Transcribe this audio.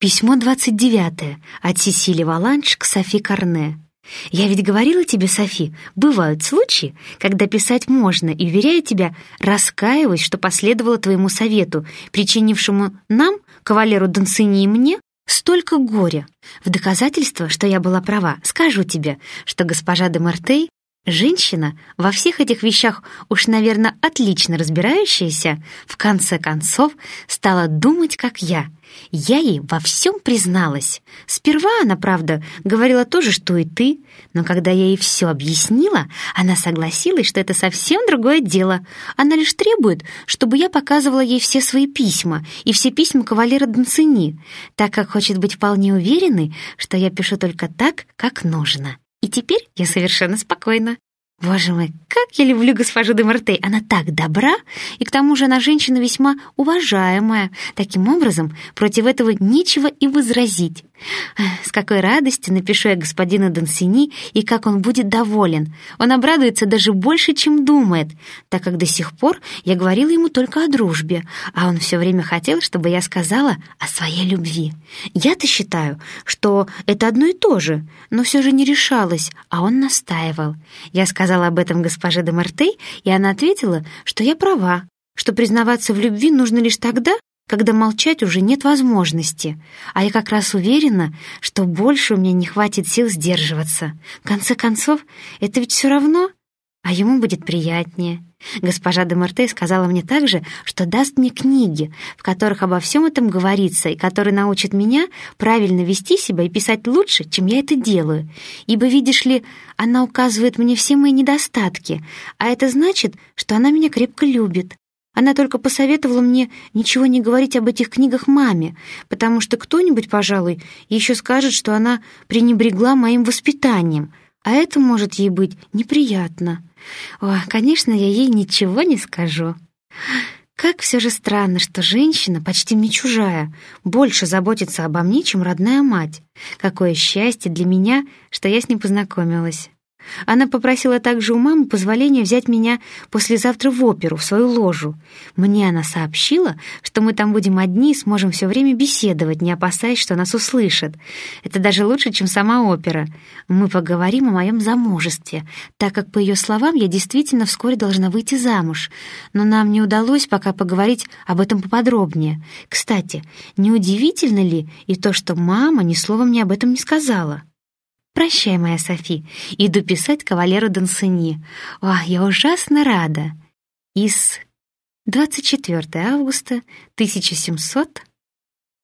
Письмо 29 от Сесили Валанш к Софи Карне. «Я ведь говорила тебе, Софи, бывают случаи, когда писать можно, и, уверяю тебя, раскаиваюсь, что последовало твоему совету, причинившему нам, кавалеру Донцини и мне, столько горя. В доказательство, что я была права, скажу тебе, что госпожа де Мартей Женщина, во всех этих вещах уж, наверное, отлично разбирающаяся, в конце концов стала думать, как я. Я ей во всем призналась. Сперва она, правда, говорила то же, что и ты, но когда я ей все объяснила, она согласилась, что это совсем другое дело. Она лишь требует, чтобы я показывала ей все свои письма и все письма кавалера Донцини, так как хочет быть вполне уверенной, что я пишу только так, как нужно. И теперь я совершенно спокойна. Боже мой, как я люблю госпожу де Мартей! Она так добра, и к тому же она женщина весьма уважаемая. Таким образом, против этого нечего и возразить. С какой радостью напишу я господину Донсини, и как он будет доволен. Он обрадуется даже больше, чем думает, так как до сих пор я говорила ему только о дружбе, а он все время хотел, чтобы я сказала о своей любви. Я-то считаю, что это одно и то же, но все же не решалась, а он настаивал. Я сказала об этом госпоже де Мартей, и она ответила, что я права, что признаваться в любви нужно лишь тогда, когда молчать уже нет возможности, а я как раз уверена, что больше у меня не хватит сил сдерживаться. В конце концов, это ведь все равно, а ему будет приятнее. Госпожа де Марте сказала мне также, что даст мне книги, в которых обо всем этом говорится, и которые научат меня правильно вести себя и писать лучше, чем я это делаю. Ибо, видишь ли, она указывает мне все мои недостатки, а это значит, что она меня крепко любит. Она только посоветовала мне ничего не говорить об этих книгах маме, потому что кто-нибудь, пожалуй, еще скажет, что она пренебрегла моим воспитанием, а это может ей быть неприятно. О, конечно, я ей ничего не скажу. Как все же странно, что женщина, почти мне чужая, больше заботится обо мне, чем родная мать. Какое счастье для меня, что я с ней познакомилась. Она попросила также у мамы позволения взять меня послезавтра в оперу, в свою ложу. Мне она сообщила, что мы там будем одни и сможем все время беседовать, не опасаясь, что нас услышат. Это даже лучше, чем сама опера. Мы поговорим о моем замужестве, так как, по ее словам, я действительно вскоре должна выйти замуж. Но нам не удалось пока поговорить об этом поподробнее. Кстати, неудивительно ли и то, что мама ни слова мне об этом не сказала?» «Прощай, моя Софи, иду писать кавалеру Донсини. О, я ужасно рада!» Из 24 августа 1700